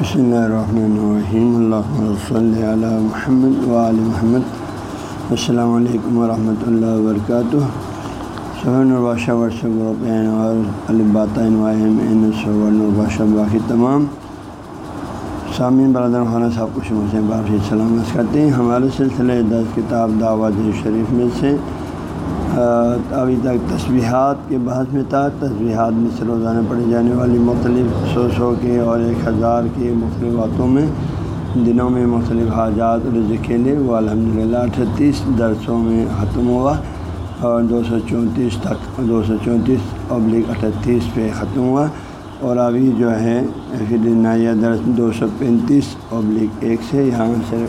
بسم اللہ الرحمن الرحیم اللہ صلی علی محمد وعلی محمد السلام علیکم ورحمۃ اللہ وبرکاتہ سہن الباشہ ورثہ گروپین اور الباطین الباشہ باقی تمام سامعین برادر خانہ صاحب کو شمع سے باقی سلامت کرتے ہیں ہمارے سلسلے دس کتاب دعوت شریف میں سے ابھی تک تصویحات کے بحث میں تھا۔ تصویحات میں سے روزانہ پڑھی جانے والی مختلف سو سو کے اور ایک ہزار کے مختلف باتوں میں، دنوں میں مختلف حاجات رض کھیلے وہ الحمد للہ اٹھتیس درسوں میں ختم ہوا اور دو سو چونتیس تک، دو سو چونتیس ابلک اٹھتیس پہ ختم ہوا۔ اور ابھی جو ہے، پھر نیا درس دو سو پینتیس ابلک ایک سے یہاں سے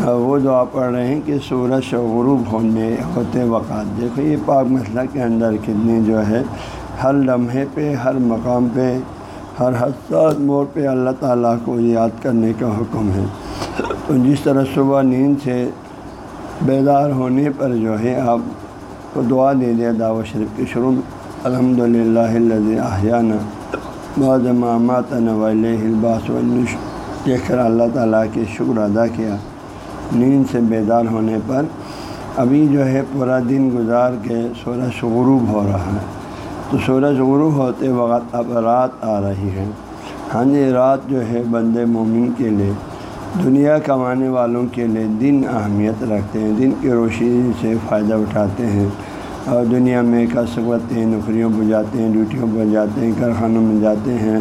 وہ جو آپ پڑھ رہے ہیں کہ سورج غروب ہونے ہوتے وقت، دیکھو یہ پاک مسئلہ کے اندر کتنی جو ہے، ہر لمحے پہ، ہر مقام پہ، ہر حساس موڑ پہ اللہ تعالیٰ کو یاد کرنے کا حکم ہے۔ تو جس طرح صبح نیند سے بیدار ہونے پر جو ہے، آپ کو دعا دے دیا دعوت شریف کے شروع الحمد للہ احیانہ بعض مامات نول الباس ونش دیکھ کر اللہ تعالیٰ کے شکر ادا کیا۔ نیند سے بیدار ہونے پر ابھی جو ہے پورا دن گزار کے سورج غروب ہو رہا ہے۔ تو سورج غروب ہوتے وقت اب رات آ رہی ہے۔ ہاں جی رات جو ہے بند مومن کے لیے، دنیا کمانے والوں کے لیے دن اہمیت رکھتے ہیں، دن کی روشنی سے فائدہ اٹھاتے ہیں۔ اور دنیا میں کسب کرتے ہیں نوکریوں پہ جاتے ہیں ڈیوٹیوں پر جاتے ہیں، کارخانوں میں جاتے ہیں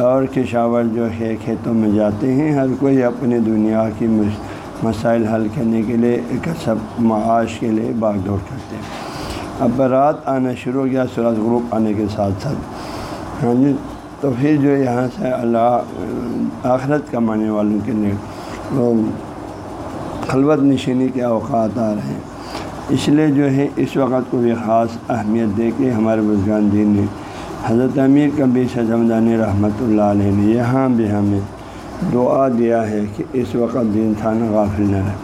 اور کشاور جو ہے کھیتوں میں جاتے ہیں۔ ہر کوئی اپنی دنیا کی مسائل حل کرنے کے لیے ایک سب معاش کے لیے باغ دوڑ کرتے ہیں۔ اب رات آنا شروع ہو گیا سورج غروب آنے کے ساتھ ساتھ۔ ہاں جی تو پھر جو یہاں سے اللہ، آخرت کمانے والوں کے لیے وہ خلوت نشینی کے اوقات آ رہے ہیں۔ اس لیے جو ہے اس وقت کو بھی خاص اہمیت دے کے ہمارے بزرگان دین نے حضرت امیر کبھی سجمدانی رحمۃ اللہ علیہ نے یہاں بھی ہمیں دعا دیا ہے کہ اس وقت دن تھا غافل نہ رہے۔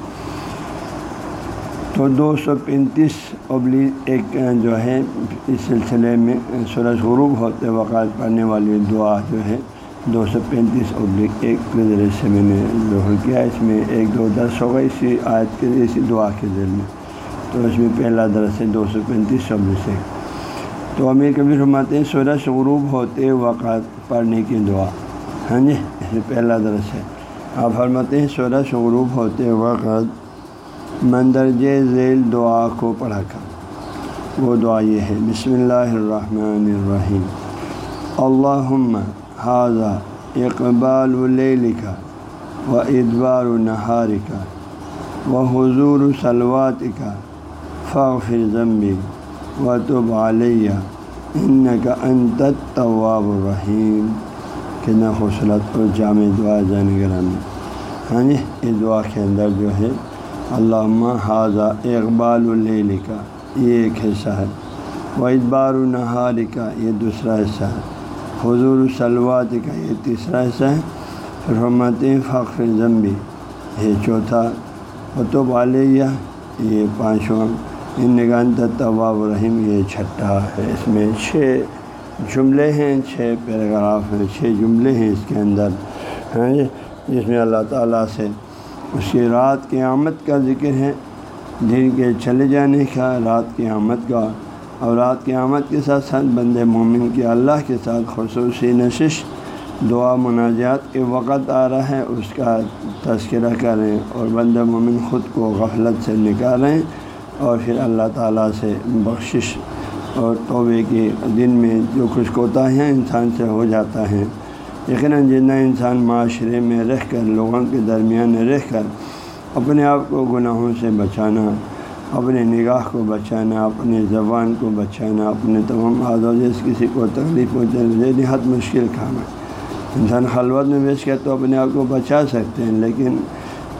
تو دو سو پینتیس ابلی ایک جو ہے، اس سلسلے میں سورج غروب ہوتے وقت پڑھنے والی دعا جو ہے، دو سو پینتیس ابلک ایک کے ذریعے سے میں نے ظہر کیا۔ اس میں ایک دو درس ہوگا اسی آیت کے، اسی دعا کے ذریعے تو اس میں پہلا درس ہے دو سو پینتیس ابلک سے۔ تو امیر کبھی فرماتے ہیں، سورج غروب ہوتے وقت پڑھنے کی دعا۔ ہاں جی پہلا درس ہے۔ آپ فرماتے ہیں سورج غروب ہوتے وقت مندرج ذیل دعا کو پڑھا کر وہ دعا یہ ہے، بسم اللہ الرحمن الرحیم۔ اللہم حاضہ اقبال اللیل کا و ادبار نہار کا و حضور سلوات کا فاغفر ضمبی و تب علیہ ان کا انت طواب الرحیم۔ کتنا خوبصورت اور جامع دعا جان گرامی ہاں جی اس دعا کے اندر جو ہے علامہ حاضہ اقبال اللیل کا یہ ایک حصہ ہے۔ و ادبار النہار کا یہ دوسرا حصہ ہے۔ حضور سلوات کا یہ تیسرا حصہ ہے۔ رحمت فخر ضمبی یہ چوتھا۔ قطب علیہ، یہ پانچواں۔ ان نگانت طواب الرحیم، یہ چھٹا ہے۔ اس میں چھ جملے ہیں، چھ پیراگراف ہیں، چھ جملے ہیں اس کے اندر ہیں جس میں اللہ تعالیٰ سے اس کی رات کی آمد کا ذکر ہے، دن کے چلے جانے کا، رات کی آمد کا، اور رات کی آمد کے ساتھ ساتھ بند مومن کی اللہ کے ساتھ خصوصی نشش، دعا مناجات کے وقت آ رہا ہے، اس کا تذکرہ کریں اور بند مومن خود کو غفلت سے نکالیں اور پھر اللہ تعالیٰ سے بخشش اور توبے کے دن میں جو کچھ کوتاہیاں انسان سے ہو جاتا ہے یقیناً جتنا انسان معاشرے میں رہ کر، لوگوں کے درمیان رہ کر، اپنے آپ کو گناہوں سے بچانا اپنے نگاہ کو بچانا اپنے زبان کو بچانا، اپنے تمام آدوز کسی کو تکلیف پہنچانا نہایت مشکل کام ہے۔ انسان خلوت میں بیچ کر تو اپنے آپ کو بچا سکتے ہیں، لیکن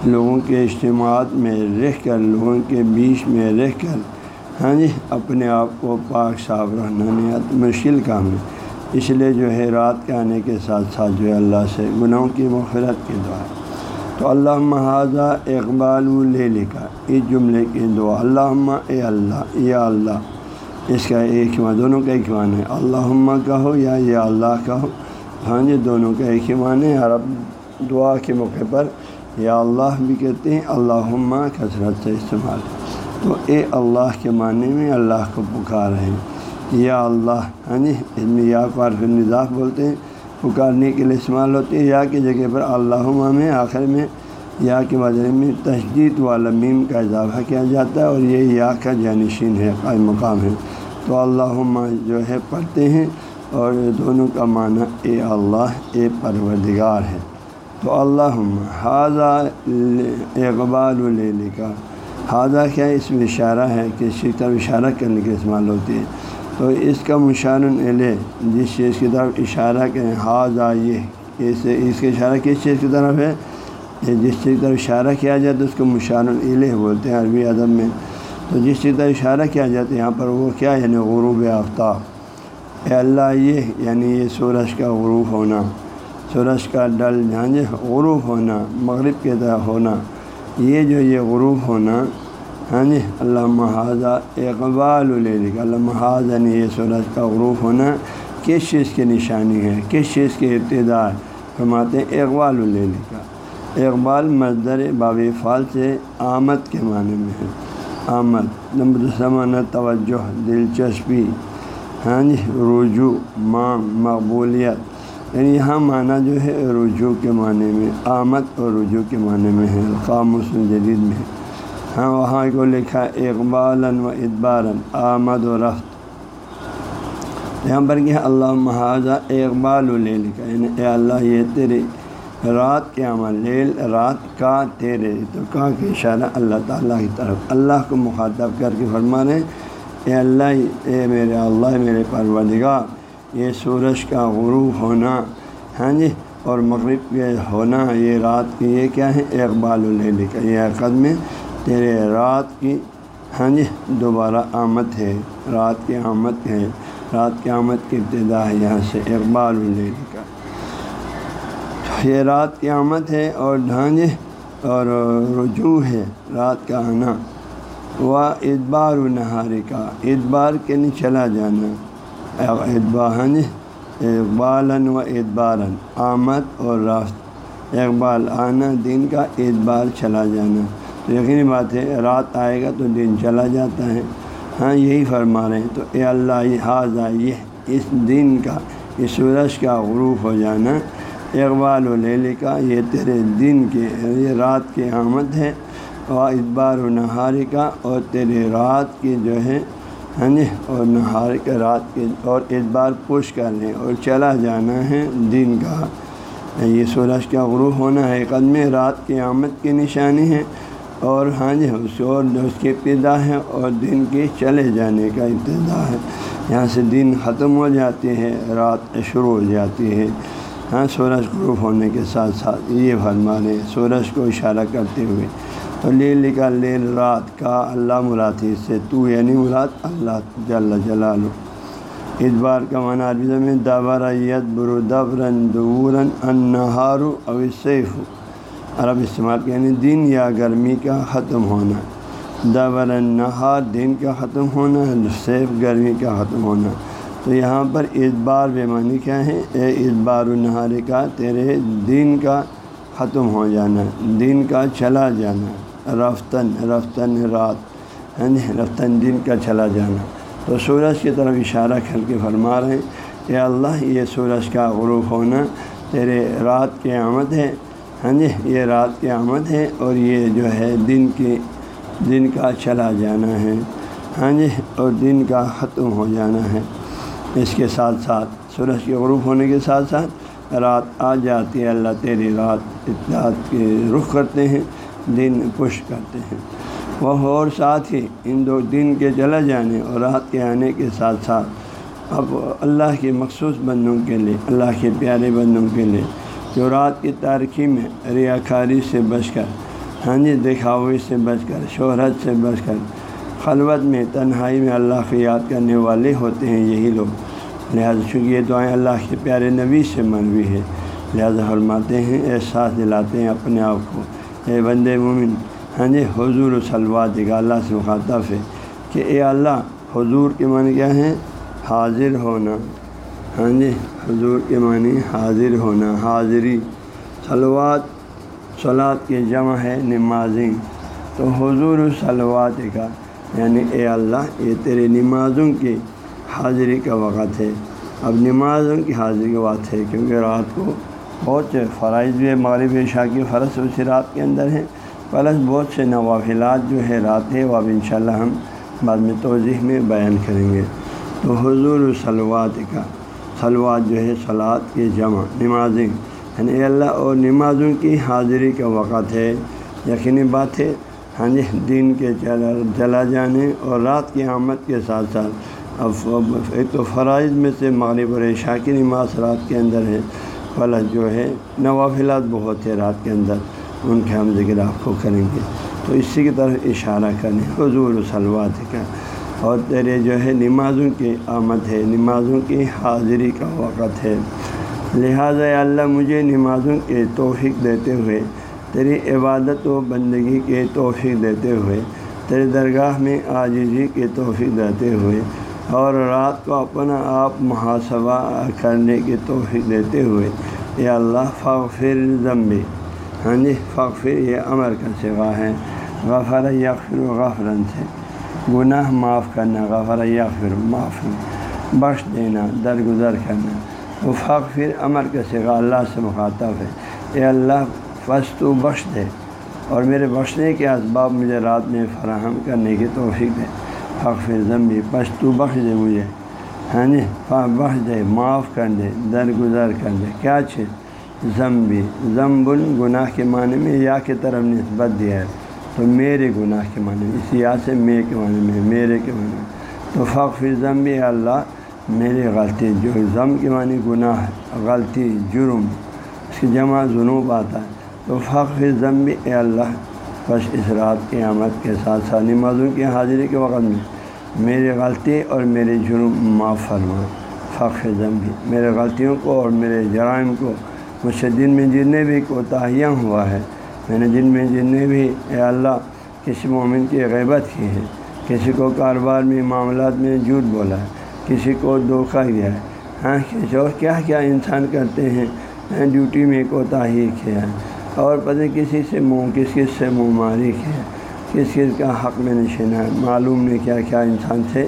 لوگوں کے اجتماعات میں رہ کر، لوگوں کے بیچ میں رہ کر ہاں جی اپنے آپ کو پاک صاف رہنا نہایت مشکل کام ہے۔ اس لیے جو ہے، رات کے آنے کے ساتھ ساتھ جو ہے، اللہ سے گناہوں کی مغفرت کی دعا۔ تو اللہ محاذہ اقبال و لے لکھا اس جملے کی دعا۔ اللہ اے اللہ، یا اللہ، اس کا ایک ماں دونوں کا ایک معنی ہے۔ اللہ کہو یا یا اللہ کہو۔ ہاں جی دونوں کا ایک ہی معنی عرب دعا کے موقع پر یا اللہ بھی کہتے ہیں اللہ کثرت سے استعمال۔ تو اے اللہ کے معنی میں اللہ کو پکار ہے۔ یا اللہ ہاں جی اس میں یا کو نظاف بولتے ہیں۔ پکارنے کے لیے استعمال ہوتے ہیں۔ یا کی جگہ پر اللہ میں، آخر میں، یا کے بدلے میں تشدید والا میم کا اضافہ کیا جاتا ہے اور یہ یا کا جانشین ہے، قائم مقام ہے۔ تو اللہ جو ہے، پڑھتے ہیں اور دونوں کا معنی اے اللہ، اے پروردگار ہے۔ تو اللہ حاضہ اقبال العلی کا حاضہ کیا اس میں اشارہ ہے کہ اس طرف اشارہ کرنے کے استعمال ہوتی ہے۔ تو اس کا مشارن علیہ جس چیز کی طرف اشارہ کریں حاضہ یہ، اس اس کا اشارہ کس چیز کی طرف ہے؟ جس چیز کی طرف اشارہ کیا جائے تو اس کو مشارن علیہ بولتے ہیں عربی ادب میں۔ تو جس چیز طرف اشارہ کیا جاتا ہے، یہاں پر وہ کیا یعنی غروب آفتاب۔ اے اللہ، یہ یعنی یہ سورج کا غروب ہونا، سورج کا ڈل جہاں غروب ہونا، مغرب کی طرح ہونا۔ یہ جو یہ غروب ہونا ہاں جی اللہ محاذہ اقبال الک اللہ محاذ یعنی یہ سورج کا غروب ہونا کس چیز کی نشانی ہے؟ کس چیز کی ابتدا فرماتے ہیں اقبال العلی کا اقبال مزدر باب فال سے آمد کے معنی میں ہے۔ آمد، نمبر سمانہ توجہ، دلچسپی ہاں جی رجوع مام مقبولیت یعنی یہاں معنی جو ہے رجوع کے معنی میں، آمد اور رجوع کے معنی میں ہے، خاموش جدید میں ہاں وہاں کو لکھا اقبال و ادبارن آمد و رفت۔ یہاں پر کیا اللہ محاذہ اقبال و لے لکھا یعنی اے اللہ یہ تیرے رات کے عمل، لیل رات کا تیرے، تو کا کہ اشارہ اللہ تعالیٰ کی طرف، اللہ کو مخاطب کر کے فرما رہے اے اللہ، اے میرے اللہ میرے پروردگار۔ یہ سورج کا غروب ہونا ہاں جی اور مغرب کے ہونا، یہ رات کی، یہ کیا ہے؟ اقبال الہلی کا، یہ عقد میں تیرے رات کی ہاں جی دوبارہ آمد ہے، رات کی آمد ہے، رات کی آمد کی ابتدا ہے، یہاں سے اقبال الہلی کا۔ یہ رات کی آمد ہے اور ڈھانجے اور رجوع ہے، رات کا آنا۔ و ادبار و نہاری کا، ادبار کے نہیں چلا جانا۔ ادبان اقبال و ادبارن آمد اور راست۔ اقبال، آنا، دن کا ادبار چلا جانا۔ تو یقینی بات ہے، رات آئے گا تو دن چلا جاتا ہے۔ ہاں یہی فرما رہے ہیں۔ تو اے اللہ، یہ حاضہ یہ اس دن کا، اس سورج کا غروب ہو جانا۔ اقبال و لیلی کا، یہ تیرے دن کے، یہ رات کی آمد ہے۔ اور ادبار و نہاری کا، اور تیرے رات کی جو ہے ہاں جی اور نہار کے رات کے اور ادبار پوش کرنے اور چلا جانا ہے دن کا۔ یہ سورج کا غروب ہونا ہے قدم رات کی آمد کی نشانی ہے۔ اور ہاں جی اس اور اس کی ابتدا ہے اور دن کی چلے جانے کا ابتدا ہے۔ یہاں سے دن ختم ہو جاتی ہے رات شروع ہو جاتی ہے۔ ہاں سورج غروب ہونے کے ساتھ ساتھ یہ فرما رہے سورج کو اشارہ کرتے ہوئے۔ تو لے لکھا لیل رات کا اللہ مراد اس سے تو یعنی مراد اللہ جل جلال ادبار کا معنی عربی میں دبر ید برو دبرن دورن انہار او سیف عرب استعمال یعنی دن یا گرمی کا ختم ہونا۔ دبر نہار دن کا ختم ہونا، سیف گرمی کا ختم ہونا۔ تو یہاں پر ادبار بے معنی کیا ہے؟ اے ادبار النہارے کا تیرے دن کا ختم ہو جانا، دن کا چلا جانا۔ رفتن رفتن رات یعنی رفتن دن کا چلا جانا۔ تو سورج کی طرف اشارہ کر کے فرما رہے ہیں کہ اللہ، یہ سورج کا غروب ہونا تیرے رات کی آمد ہے ہاں جی یہ رات کی آمد ہے اور یہ جو ہے دن کی، دن کا چلا جانا ہے ہاں جی اور دن کا ختم ہو جانا ہے۔ اس کے ساتھ ساتھ، سورج کے غروب ہونے کے ساتھ ساتھ رات آ جاتی ہے۔ اللہ تیری رات اطلاعات کے رخ کرتے ہیں۔ دن پش کرتے ہیں۔ وہ اور ساتھ ہی ان دو دن کے چلا جانے اور رات کے آنے کے ساتھ ساتھ اب اللہ کے مخصوص بندوں کے لیے، اللہ کے پیارے بندوں کے لیے جو رات کی تاریخی میں ریا کاری سے بچ کر ہاں جی دکھاوی سے بچ کر، شہرت سے بچ کر، خلوت میں، تنہائی میں اللہ کی یاد کرنے والے ہوتے ہیں یہی لوگ۔ لہٰذا چونکہ یہ دعائیں اللہ کے پیارے نبی سے منوی ہے لہٰذا فرماتے ہیں، احساس دلاتے ہیں اپنے آپ کو۔ اے بند مومن ہاں جی حضور و سلوات کا اللہ سے مخاطب ہے کہ اے اللہ، حضور کے معنی کیا ہے حاضر ہونا۔ ہاں جی حضور کے معنی حاضر ہونا، حاضری۔ سلوات سلاد کے جمع ہے نمازیں۔ تو حضور سلوات کا یعنی اے اللہ، یہ تیرے نمازوں کی حاضری کا وقت ہے۔ اب نمازوں کی حاضری کا وقت ہے، کیونکہ رات کو بہت سے فرائض بھی مغرب شاہ کی فرض اسی رات کے اندر ہے پلس بہت سے نوافلات جو ہے رات ہے وہ اب انشاءاللہ ہم بعد میں توضیح میں بیان کریں گے۔ تو حضور سلوات کا سلوات جو ہے سلاد کے جمع، نمازیں۔ یعنی اللہ، اور نمازوں کی حاضری کا وقت ہے۔ یقینی بات ہے ہاں جی دین کے چلا چلا جانے اور رات کی آمد کے ساتھ ساتھ اب ایک تو فرائض میں سے مغرب اور عشاء کی نماز رات کے اندر ہے۔ پلس جو ہے، نوافلات بہت ہے رات کے اندر، ان کے ہم ذکر آپ کو کریں گے۔ تو اسی کی طرف اشارہ کریں حضور سلوات کا۔ اور تیرے جو ہے، نمازوں کی آمد ہے، نمازوں کی حاضری کا وقت ہے۔ لہٰذا اللہ، مجھے نمازوں کے توفیق دیتے ہوئے، تیری عبادت و بندگی کے توفیق دیتے ہوئے، تیرے درگاہ میں آجزی کے توفیق دیتے ہوئے اور رات کو اپنا آپ محاسبہ کرنے کے توفیق دیتے ہوئے یا اللہ فغفر ضمبی ہاں جی فغفر یہ امر کا سوا ہے۔ غفر یغفر و غفرن سے۔ گناہ معاف کرنا غفر یغفر معاف بخش دینا، درگزر کرنا۔ وہ فغفر امر کا سوا اللہ سے مخاطب ہے۔ اے اللہ بس تو بخش دے۔ اور میرے بخشنے کے اسباب مجھے رات میں فراہم کرنے کی توفیق دے۔ فخر ضمبی بس تو بخش دے مجھے۔ ہاں جی بخش دے، معاف کر دے درگزر کر دے۔ کیا چیز ضمبی ضمب گناہ کے معنی میں یا کی طرف نسبت دیا ہے۔ تو میرے گناہ کے معنی میں، اس یا سے میں کے معنی میں، میرے کے معنی میں۔ تو فخر ضمبی اللہ، میری غلطی جو ضم کے معنی گناہ غلطی، جرم، اس کی جمع جنوب آتا ہے۔ تو فخر ضمبی اے اللہ بس اس رات کی آمد کے ساتھ ساتھ نمازوں کی حاضری کے وقت میں میری غلطی اور میرے جرم معاف فرما۔ فخر ضمبی میرے غلطیوں کو اور میرے جرائم کو مجھ سے دن میں جتنے بھی کوتاہیاں ہوا ہے۔ میں نے جن میں جتنے بھی اے اللہ کسی مومن کی غیبت کی ہے۔ کسی کو کاروبار میں معاملات میں جھوٹ بولا ہے۔ کسی کو دھوکہ دیا ہے۔ ہاں کسی اور کیا کیا انسان کرتے ہیں۔ ڈیوٹی میں کوتاہی کیا ہے۔ اور پتہ کسی سے منہ، کس کس سے منہ ماری ہے، کس کس کا حق میں نشین ہے، معلوم نہیں کیا کیا انسان سے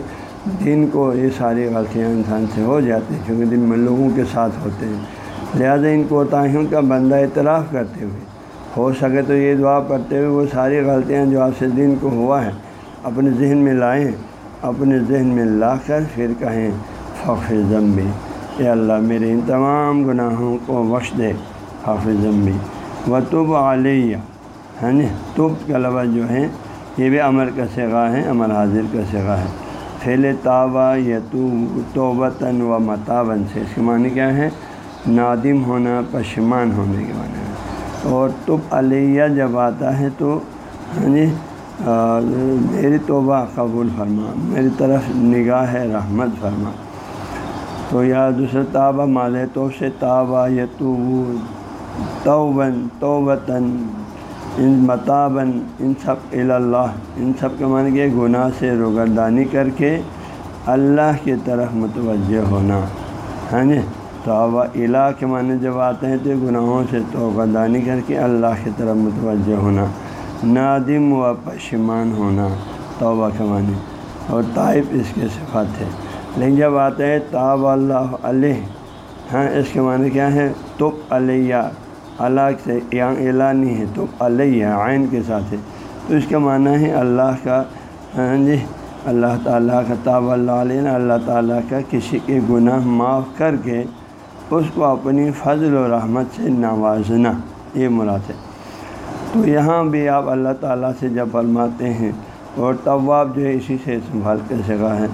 دن کو یہ ساری غلطیاں انسان سے ہو جاتی ہیں، کیونکہ دن میں لوگوں کے ساتھ ہوتے ہیں۔ لہٰذا ان کوتاہیوں کا بندہ اعتراف کرتے ہوئے، ہو سکے تو یہ دعا پڑھتے ہوئے وہ ساری غلطیاں جو آپ سے دن کو ہوا ہے، اپنے ذہن میں لائیں، اپنے ذہن میں لا کر پھر کہیں فخر ضمبی اے اللہ میرے ان تمام گناہوں کو بخش دے حافظ ضمبی و تب علیہ ہے نا یعنی تب کا لفظ جو ہے یہ بھی امر کا سگا ہے امر حاضر کا سگا ہے پھیل تابہ یا توبتاً و متابن سے۔ اس کے معنی کیا ہے نادم ہونا پشمان ہونے کے معنی ہے اور تب علیہ جب آتا ہے تو ہاں جی میری توبہ قبول فرما، میری طرف نگاہ رحمت فرما۔ تو یا دوسرا تابہ، مال تو سے، تابہ یا تو توبن توبتاً، ان متابن ان سب اللہ، ان سب کے معنی کہ گناہ سے روگردانی کر کے اللہ کی طرف متوجہ ہونا، ہے نا؟ توبہ الہ کے معنی جب آتے ہیں تو گناہوں سے توبہ کر کے اللہ کی طرف متوجہ ہونا، نادم و پشمان ہونا، توبہ کے معنی اور طائف اس کے صفات ہے لیکن جب آتے ہیں تاب اللہ علیہ ہاں اس کے معنی کیا ہے؟ تب علیہ، اللہ سے یہاں اعلانی ہے تو علیہ، عین کے ساتھ ہے۔ تو اس کا معنی ہے اللہ کا ہاں جی اللہ تعالیٰ کا تاب اللہ علیہ اللہ تعالیٰ کا کسی کے گناہ معاف کر کے اس کو اپنی فضل و رحمت سے نوازنا، یہ مراد ہے۔ تو یہاں بھی آپ اللہ تعالیٰ سے جب فرماتے ہیں اور طواب جو ہے اسی سے سنبھال کے سگا ہے۔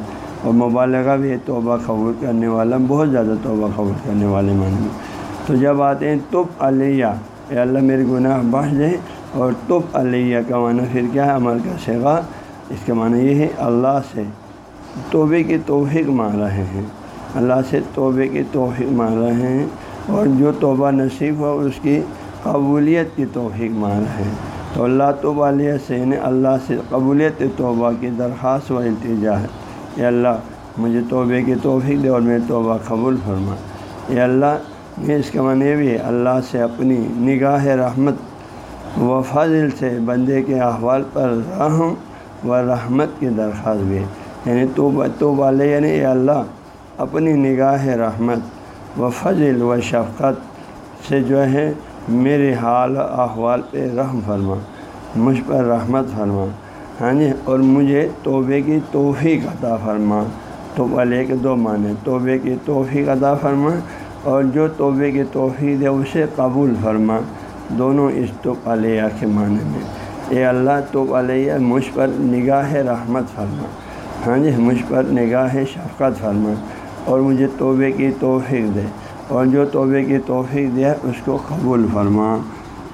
اور مبالغہ بھی توبہ قبول کرنے والا، بہت زیادہ توبہ قبول کرنے والے معنی تو جب آتے ہیں، تب علیہ، اے اللہ میرے گناہ بخش دے۔ اور تب علیہ کا معنی پھر کیا ہے؟ عمل کا سیگا اس کا معنی یہ ہے، اللہ سے توبے کی توفیق مانگ رہے ہیں۔ اللہ سے توبے کی توفیق مانگ رہے ہیں۔ اور جو توبہ نصیب ہو، اس کی قبولیت کی توفیق مانگ رہے ہیں۔ تو اللہ توب علیہ سے یعنی اللہ سے قبولیت توبہ کی درخواست و التجا ہے۔ اے اللہ، مجھے توبے کی توفیق دے اور میں توبہ قبول فرما۔ اے اللہ میں اس کا معنی بھی ہے، اللہ سے اپنی نگاہ رحمت و فضل سے بندے کے احوال پر رحم و رحمت کی درخواست بھی ہے۔ یعنی تو تو والے یعنی اے اللہ، اپنی نگاہ رحمت و فضل و شفقت سے جو ہے میرے حال احوال پہ رحم فرما، مجھ پر رحمت فرما۔ ہاں جی اور مجھے توبے کی توفیق عطا فرما۔ تو والے کے دو معنی توبے کی توفیق عطا فرما اور جو توبے کی توفیق ہے اسے قبول فرما۔ دونوں اس تو علیہ کے معنی میں۔ اے اللہ تو علیہ مجھ پر نگاہ رحمت فرما۔ ہاں جی مجھ پر نگاہ شفقت فرما اور مجھے توبے کی توفیق دے۔ اور جو توبے کی توفیق دے، اس کو قبول فرما۔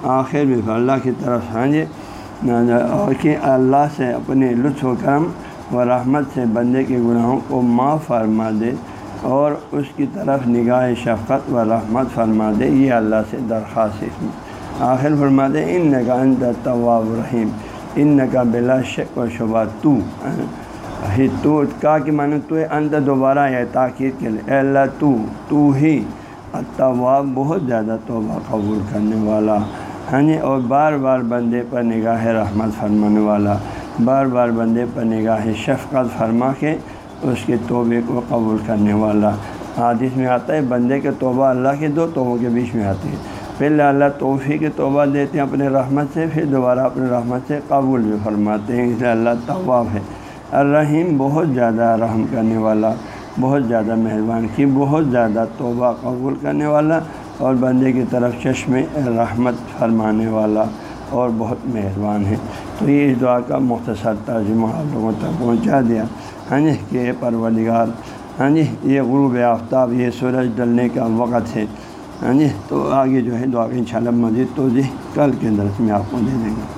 آخر بھی اللہ کی طرف ہاں جی اور کہ اللہ سے اپنے لطف و کرم و رحمت سے بندے کے گناہوں کو معاف فرما دے اور اس کی طرف نگاہ شفقت و رحمت فرما دے، یہ اللہ سے درخواست آخر فرما دے ان نگا طواب رحیم ان نگا بلا شک و شبہ تو۔ ہی تو، کا کہ معنی تو انت دوبارہ ہے تاکید کے لیے۔ اے اللہ تو تو ہی طواب بہت زیادہ توبہ قبول کرنے والا۔ ہاں جی اور بار بار بندے پر نگاہ رحمت فرمانے والا، بار بار بندے پر نگاہ شفقت فرما کے اس کے توبے کو قبول کرنے والا۔ حادث میں آتا ہے، بندے کے توبہ اللہ کے دو توبوں کے بیچ میں آتی ہے۔ پہلے اللہ توفی کے توبہ دیتے ہیں اپنے رحمت سے، پھر دوبارہ اپنے رحمت سے قبول بھی فرماتے ہیں۔ اس لیے اللہ طواب ہے۔ الرحیم بہت زیادہ رحم کرنے والا، بہت زیادہ مہربان، کی بہت زیادہ توبہ قبول کرنے والا۔ اور بندے کی طرف چشم رحمت فرمانے والا اور بہت مہربان ہے۔ تو یہ اس دعا کا مختصر ترجمہ آپ لوگوں تک پہنچا دیا۔ ہاں جی کہ پروردگار ہاں جی یہ غروب آفتاب، یہ سورج ڈلنے کا وقت ہے۔ ہاں جی تو آگے جو ہے دعا ان شاء اللہ مزید توضیح کل کے درس میں آپ کو دے دیں گے۔